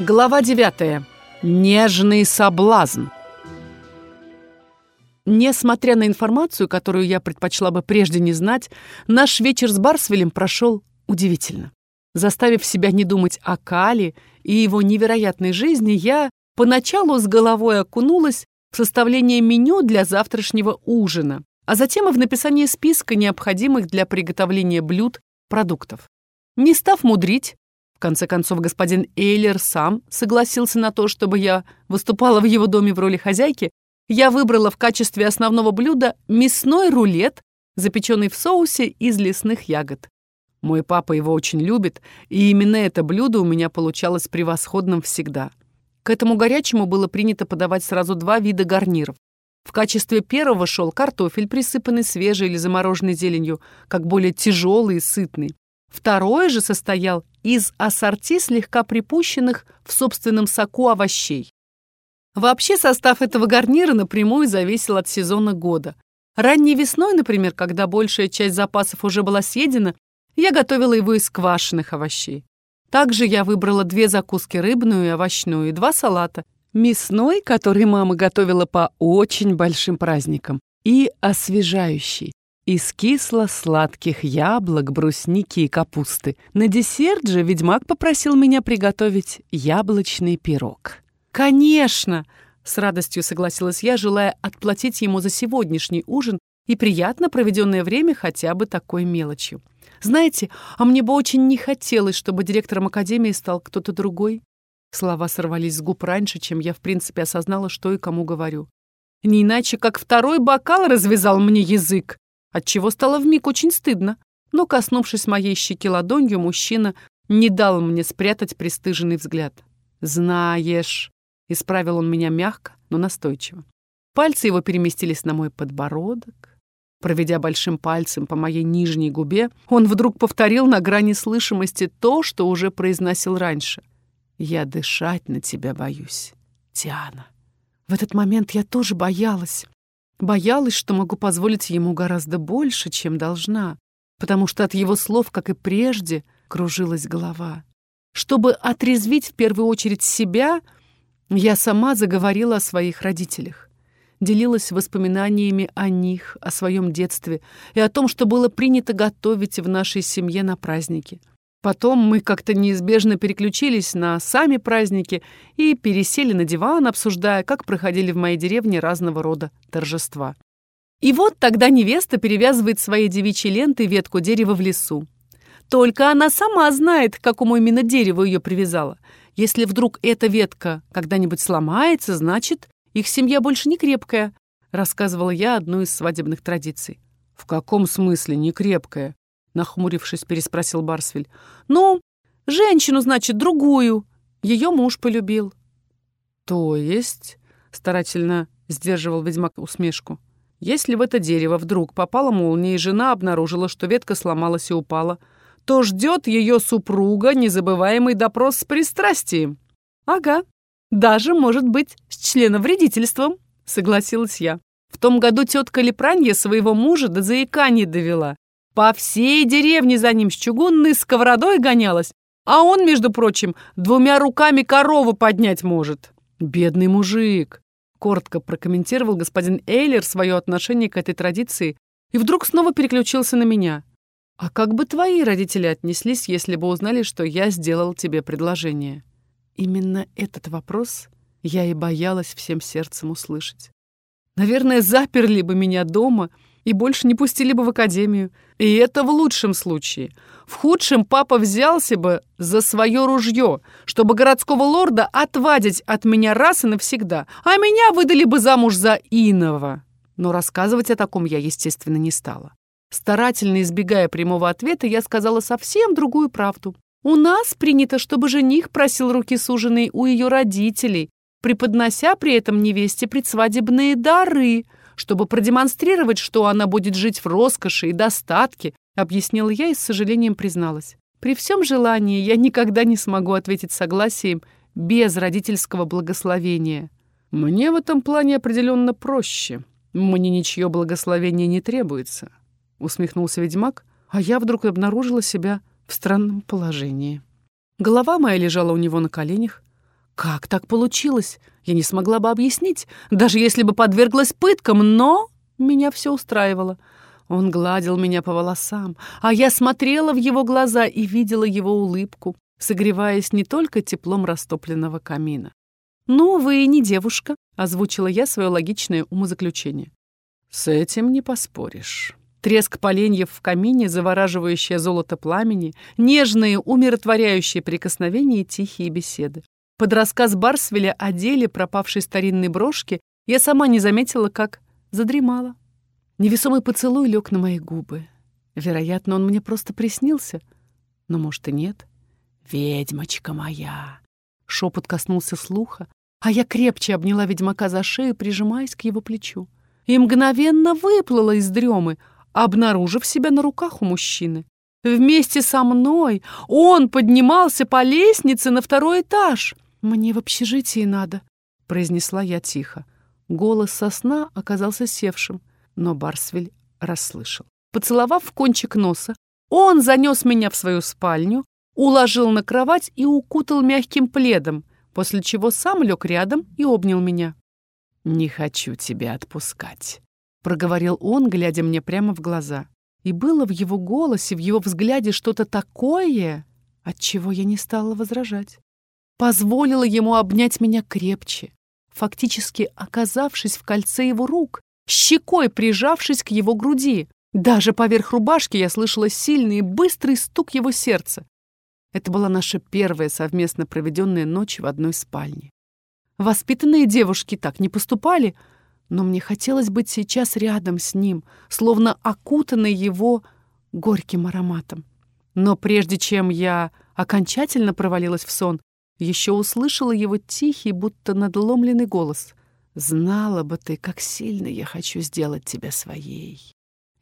Глава 9. Нежный соблазн. Несмотря на информацию, которую я предпочла бы прежде не знать, наш вечер с Барсвелем прошел удивительно. Заставив себя не думать о Кале и его невероятной жизни, я поначалу с головой окунулась в составление меню для завтрашнего ужина, а затем и в написание списка необходимых для приготовления блюд продуктов. Не став мудрить, конце концов, господин Эйлер сам согласился на то, чтобы я выступала в его доме в роли хозяйки. Я выбрала в качестве основного блюда мясной рулет, запеченный в соусе из лесных ягод. Мой папа его очень любит, и именно это блюдо у меня получалось превосходным всегда. К этому горячему было принято подавать сразу два вида гарниров. В качестве первого шел картофель, присыпанный свежей или замороженной зеленью, как более тяжелый и сытный. Второй же состоял из ассорти слегка припущенных в собственном соку овощей. Вообще состав этого гарнира напрямую зависел от сезона года. Ранней весной, например, когда большая часть запасов уже была съедена, я готовила его из квашеных овощей. Также я выбрала две закуски рыбную и овощную, и два салата. Мясной, который мама готовила по очень большим праздникам, и освежающий, из кисло-сладких яблок, брусники и капусты. На десерт же ведьмак попросил меня приготовить яблочный пирог. «Конечно!» — с радостью согласилась я, желая отплатить ему за сегодняшний ужин и приятно проведенное время хотя бы такой мелочью. Знаете, а мне бы очень не хотелось, чтобы директором академии стал кто-то другой. Слова сорвались с губ раньше, чем я в принципе осознала, что и кому говорю. Не иначе, как второй бокал развязал мне язык отчего стало вмиг очень стыдно. Но, коснувшись моей щеки ладонью, мужчина не дал мне спрятать пристыженный взгляд. «Знаешь», — исправил он меня мягко, но настойчиво. Пальцы его переместились на мой подбородок. Проведя большим пальцем по моей нижней губе, он вдруг повторил на грани слышимости то, что уже произносил раньше. «Я дышать на тебя боюсь, Тиана». В этот момент я тоже боялась. Боялась, что могу позволить ему гораздо больше, чем должна, потому что от его слов, как и прежде, кружилась голова. Чтобы отрезвить в первую очередь себя, я сама заговорила о своих родителях. Делилась воспоминаниями о них, о своем детстве и о том, что было принято готовить в нашей семье на праздники — Потом мы как-то неизбежно переключились на сами праздники и пересели на диван, обсуждая, как проходили в моей деревне разного рода торжества. И вот тогда невеста перевязывает своей девичьей лентой ветку дерева в лесу. Только она сама знает, к какому именно дереву ее привязала. Если вдруг эта ветка когда-нибудь сломается, значит, их семья больше не крепкая, рассказывала я одну из свадебных традиций. В каком смысле не крепкая? Нахмурившись, переспросил Барсвель. «Ну, женщину, значит, другую. Ее муж полюбил». «То есть?» — старательно сдерживал ведьмак усмешку. «Если в это дерево вдруг попала молния, и жена обнаружила, что ветка сломалась и упала, то ждет ее супруга незабываемый допрос с пристрастием». «Ага, даже, может быть, с членовредительством», — согласилась я. В том году тетка Лепранья своего мужа до заикания довела. По всей деревне за ним с чугунной сковородой гонялась, а он, между прочим, двумя руками корову поднять может. Бедный мужик. Коротко прокомментировал господин Эйлер свое отношение к этой традиции и вдруг снова переключился на меня. «А как бы твои родители отнеслись, если бы узнали, что я сделал тебе предложение?» Именно этот вопрос я и боялась всем сердцем услышать. Наверное, заперли бы меня дома — и больше не пустили бы в академию. И это в лучшем случае. В худшем папа взялся бы за свое ружье, чтобы городского лорда отвадить от меня раз и навсегда, а меня выдали бы замуж за Инова. Но рассказывать о таком я, естественно, не стала. Старательно избегая прямого ответа, я сказала совсем другую правду. У нас принято, чтобы жених просил руки суженой у ее родителей, преподнося при этом невесте предсвадебные дары — чтобы продемонстрировать, что она будет жить в роскоши и достатке, объяснила я и с сожалением призналась. При всем желании я никогда не смогу ответить согласием без родительского благословения. Мне в этом плане определенно проще. Мне ничье благословение не требуется, усмехнулся ведьмак, а я вдруг обнаружила себя в странном положении. Голова моя лежала у него на коленях, Как так получилось? Я не смогла бы объяснить, даже если бы подверглась пыткам, но меня все устраивало. Он гладил меня по волосам, а я смотрела в его глаза и видела его улыбку, согреваясь не только теплом растопленного камина. «Ну, вы не девушка», — озвучила я свое логичное умозаключение. «С этим не поспоришь». Треск поленьев в камине, завораживающее золото пламени, нежные, умиротворяющие прикосновения и тихие беседы. Под рассказ Барсвеля о деле пропавшей старинной брошки я сама не заметила, как задремала. Невесомый поцелуй лег на мои губы. Вероятно, он мне просто приснился. Но, может, и нет. «Ведьмочка моя!» Шепот коснулся слуха, а я крепче обняла ведьмака за шею, прижимаясь к его плечу. И мгновенно выплыла из дремы, обнаружив себя на руках у мужчины. Вместе со мной он поднимался по лестнице на второй этаж. «Мне в общежитии надо», — произнесла я тихо. Голос сосна оказался севшим, но Барсвель расслышал. Поцеловав в кончик носа, он занес меня в свою спальню, уложил на кровать и укутал мягким пледом, после чего сам лег рядом и обнял меня. «Не хочу тебя отпускать», — проговорил он, глядя мне прямо в глаза. И было в его голосе, в его взгляде что-то такое, от чего я не стала возражать. Позволила ему обнять меня крепче, фактически оказавшись в кольце его рук, щекой прижавшись к его груди. Даже поверх рубашки я слышала сильный и быстрый стук его сердца. Это была наша первая совместно проведенная ночь в одной спальне. Воспитанные девушки так не поступали, но мне хотелось быть сейчас рядом с ним, словно окутанной его горьким ароматом. Но прежде чем я окончательно провалилась в сон, еще услышала его тихий, будто надломленный голос. «Знала бы ты, как сильно я хочу сделать тебя своей.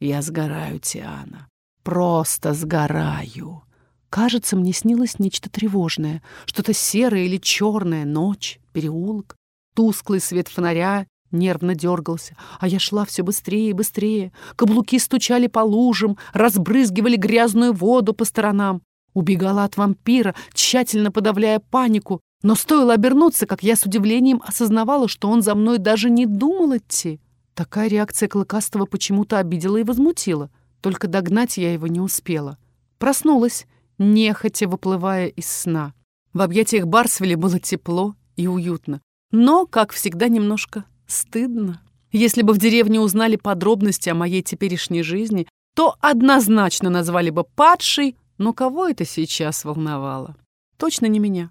Я сгораю, Тиана, просто сгораю». Кажется, мне снилось нечто тревожное, что-то серое или черное, ночь, переулок. Тусклый свет фонаря нервно дергался, а я шла все быстрее и быстрее. Каблуки стучали по лужам, разбрызгивали грязную воду по сторонам. Убегала от вампира, тщательно подавляя панику, но стоило обернуться, как я с удивлением осознавала, что он за мной даже не думал идти. Такая реакция Клыкастого почему-то обидела и возмутила. Только догнать я его не успела. Проснулась нехотя выплывая из сна. В объятиях Барсвеля было тепло и уютно, но, как всегда, немножко стыдно. Если бы в деревне узнали подробности о моей теперешней жизни, то однозначно назвали бы падшей, но кого это сейчас волновало? Точно не меня.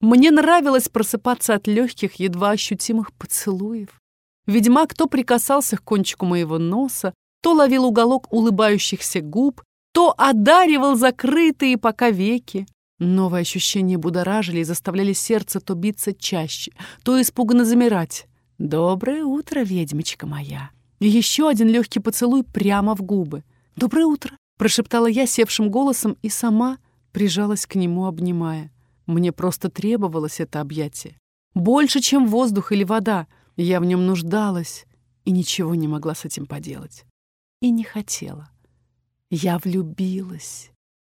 Мне нравилось просыпаться от легких, едва ощутимых поцелуев. Ведьмак то прикасался к кончику моего носа, то ловил уголок улыбающихся губ, то одаривал закрытые пока веки. Новые ощущения будоражили и заставляли сердце то биться чаще, то испуганно замирать. «Доброе утро, ведьмочка моя!» И еще один легкий поцелуй прямо в губы. «Доброе утро!» — прошептала я севшим голосом и сама прижалась к нему, обнимая. Мне просто требовалось это объятие. Больше, чем воздух или вода. Я в нем нуждалась и ничего не могла с этим поделать. И не хотела. Я влюбилась.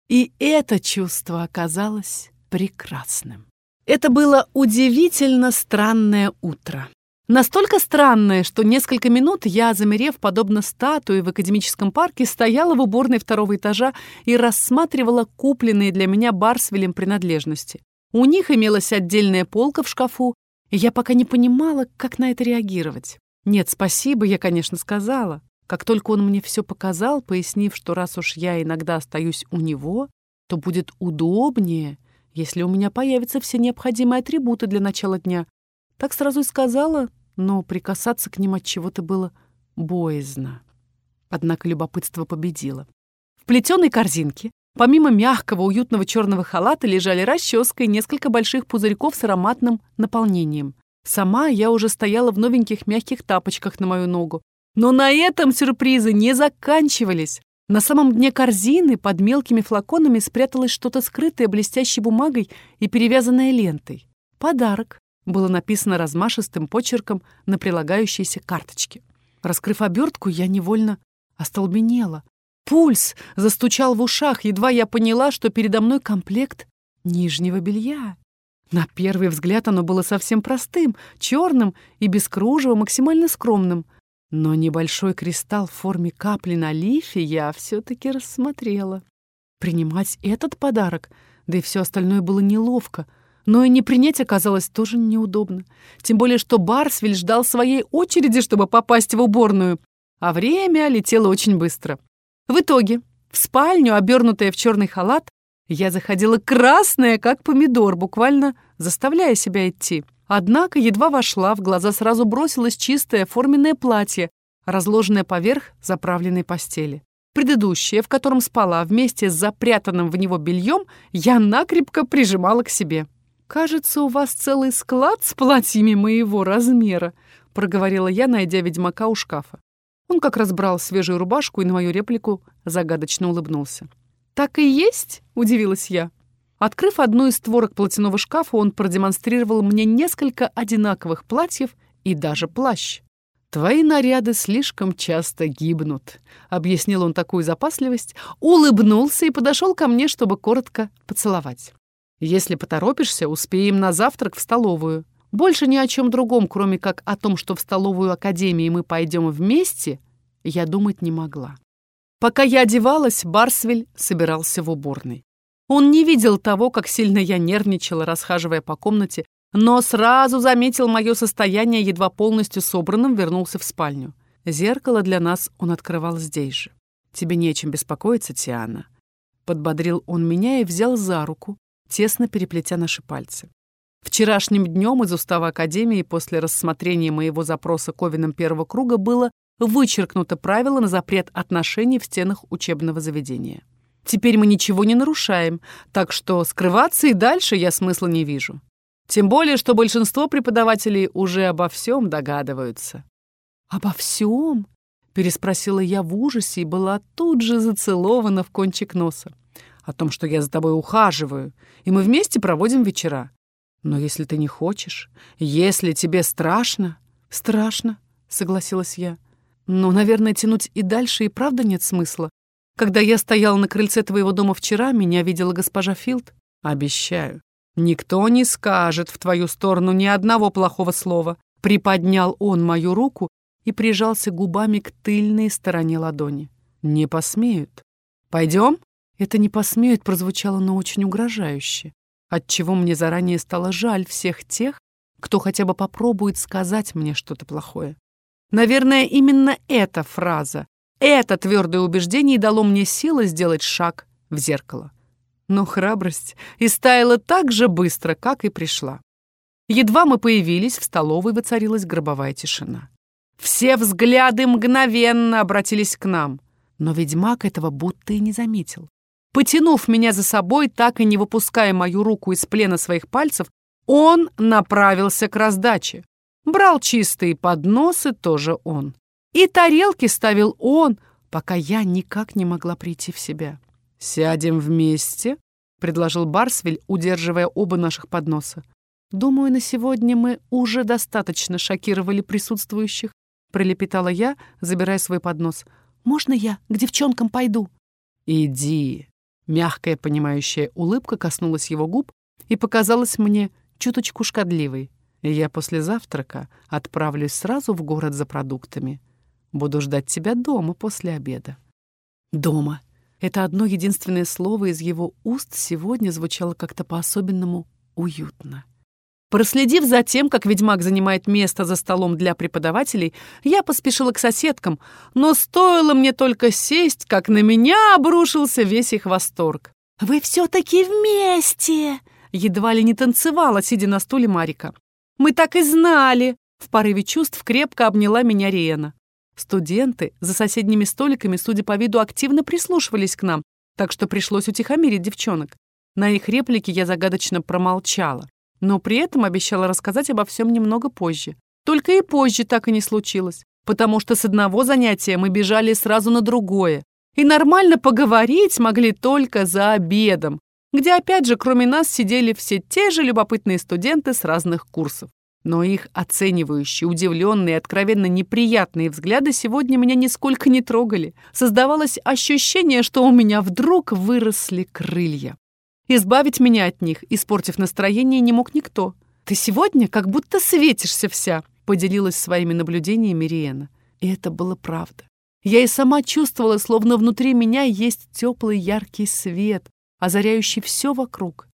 И это чувство оказалось прекрасным. Это было удивительно странное утро. Настолько странное, что несколько минут я, замерев подобно статуе в академическом парке, стояла в уборной второго этажа и рассматривала купленные для меня Барсвелем принадлежности. У них имелась отдельная полка в шкафу, и я пока не понимала, как на это реагировать. Нет, спасибо, я, конечно, сказала. Как только он мне все показал, пояснив, что раз уж я иногда остаюсь у него, то будет удобнее, если у меня появятся все необходимые атрибуты для начала дня. Так сразу и сказала, но прикасаться к ним от чего-то было боязно. Однако любопытство победило. В плетеной корзинке, помимо мягкого, уютного черного халата, лежали расческа и несколько больших пузырьков с ароматным наполнением. Сама я уже стояла в новеньких мягких тапочках на мою ногу, но на этом сюрпризы не заканчивались. На самом дне корзины под мелкими флаконами спряталось что-то скрытое блестящей бумагой и перевязанное лентой. «Подарок», было написано размашистым почерком на прилагающейся карточке. Раскрыв обертку, я невольно остолбенела. Пульс застучал в ушах, едва я поняла, что передо мной комплект нижнего белья. На первый взгляд оно было совсем простым, черным и без кружева, максимально скромным. Но небольшой кристалл в форме капли на лифе я все-таки рассмотрела. Принимать этот подарок, да и все остальное было неловко, но и не принять оказалось тоже неудобно. Тем более, что Барсвиль ждал своей очереди, чтобы попасть в уборную, а время летело очень быстро. В итоге, в спальню, обернутая в черный халат, я заходила красная, как помидор, буквально заставляя себя идти. Однако едва вошла, в глаза сразу бросилось чистое форменное платье, разложенное поверх заправленной постели. Предыдущее, в котором спала вместе с запрятанным в него бельем, я накрепко прижимала к себе. «Кажется, у вас целый склад с платьями моего размера», проговорила я, найдя ведьмака у шкафа. Он как раз брал свежую рубашку и на мою реплику загадочно улыбнулся. «Так и есть?» — удивилась я. Открыв одну из створок платяного шкафа, он продемонстрировал мне несколько одинаковых платьев и даже плащ. «Твои наряды слишком часто гибнут», — объяснил он такую запасливость, улыбнулся и подошел ко мне, чтобы коротко поцеловать. «Если поторопишься, успеем на завтрак в столовую. Больше ни о чем другом, кроме как о том, что в столовую академии мы пойдем вместе, я думать не могла. Пока я одевалась, Барсвель собирался в уборной. Он не видел того, как сильно я нервничала, расхаживая по комнате, но сразу заметил мое состояние, едва полностью собранным, вернулся в спальню. Зеркало для нас он открывал здесь же. «Тебе нечем беспокоиться, Тиана». Подбодрил он меня и взял за руку, тесно переплетя наши пальцы. Вчерашним днем из устава Академии после рассмотрения моего запроса Ковином первого круга было вычеркнуто правило на запрет отношений в стенах учебного заведения. Теперь мы ничего не нарушаем, так что скрываться и дальше я смысла не вижу. Тем более, что большинство преподавателей уже обо всем догадываются. «Обо всем?» — переспросила я в ужасе и была тут же зацелована в кончик носа. «О том, что я за тобой ухаживаю, и мы вместе проводим вечера. Но если ты не хочешь, если тебе страшно...» «Страшно», — согласилась я. «Но, наверное, тянуть и дальше и правда нет смысла. Когда я стояла на крыльце твоего дома вчера, меня видела госпожа Филд. Обещаю, никто не скажет в твою сторону ни одного плохого слова». Приподнял он мою руку и прижался губами к тыльной стороне ладони. «Не посмеют. Пойдем?» Это «не посмеют» прозвучало, но очень угрожающе отчего мне заранее стало жаль всех тех, кто хотя бы попробует сказать мне что-то плохое. Наверное, именно эта фраза, это твердое убеждение дало мне силы сделать шаг в зеркало. Но храбрость истаяла так же быстро, как и пришла. Едва мы появились, в столовой воцарилась гробовая тишина. Все взгляды мгновенно обратились к нам, но ведьмак этого будто и не заметил. Потянув меня за собой, так и не выпуская мою руку из плена своих пальцев, он направился к раздаче. Брал чистые подносы тоже он. И тарелки ставил он, пока я никак не могла прийти в себя. «Сядем вместе», — предложил Барсвель, удерживая оба наших подноса. «Думаю, на сегодня мы уже достаточно шокировали присутствующих», — пролепетала я, забирая свой поднос. «Можно я к девчонкам пойду?» «Иди», Мягкая, понимающая улыбка коснулась его губ и показалась мне чуточку шкодливой. Я после завтрака отправлюсь сразу в город за продуктами. Буду ждать тебя дома после обеда. Дома. Это одно единственное слово из его уст сегодня звучало как-то по-особенному уютно. Проследив за тем, как ведьмак занимает место за столом для преподавателей, я поспешила к соседкам, но стоило мне только сесть, как на меня обрушился весь их восторг. «Вы все-таки вместе!» Едва ли не танцевала, сидя на стуле Марика. «Мы так и знали!» В порыве чувств крепко обняла меня Риена. Студенты за соседними столиками, судя по виду, активно прислушивались к нам, так что пришлось утихомирить девчонок. На их реплики я загадочно промолчала но при этом обещала рассказать обо всем немного позже. Только и позже так и не случилось, потому что с одного занятия мы бежали сразу на другое, и нормально поговорить могли только за обедом, где опять же кроме нас сидели все те же любопытные студенты с разных курсов. Но их оценивающие, удивленные откровенно неприятные взгляды сегодня меня нисколько не трогали. Создавалось ощущение, что у меня вдруг выросли крылья. Избавить меня от них, испортив настроение, не мог никто. «Ты сегодня как будто светишься вся», — поделилась своими наблюдениями Риена. И это было правда. Я и сама чувствовала, словно внутри меня есть теплый яркий свет, озаряющий все вокруг.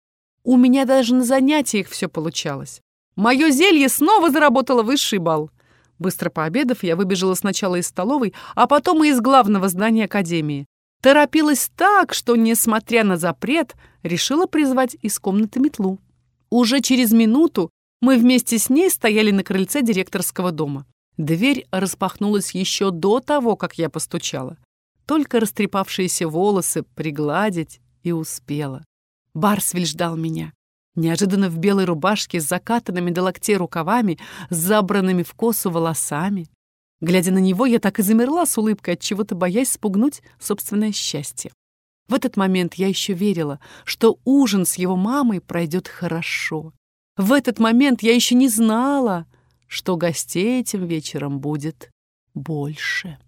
У меня даже на занятиях все получалось. Мое зелье снова заработало высший балл. Быстро пообедав, я выбежала сначала из столовой, а потом и из главного здания академии. Торопилась так, что, несмотря на запрет, решила призвать из комнаты метлу. Уже через минуту мы вместе с ней стояли на крыльце директорского дома. Дверь распахнулась еще до того, как я постучала. Только растрепавшиеся волосы пригладить и успела. Барсвиль ждал меня. Неожиданно в белой рубашке с закатанными до локтей рукавами, с забранными в косу волосами. Глядя на него, я так и замерла с улыбкой, от чего-то боясь спугнуть собственное счастье. В этот момент я еще верила, что ужин с его мамой пройдет хорошо. В этот момент я еще не знала, что гостей этим вечером будет больше.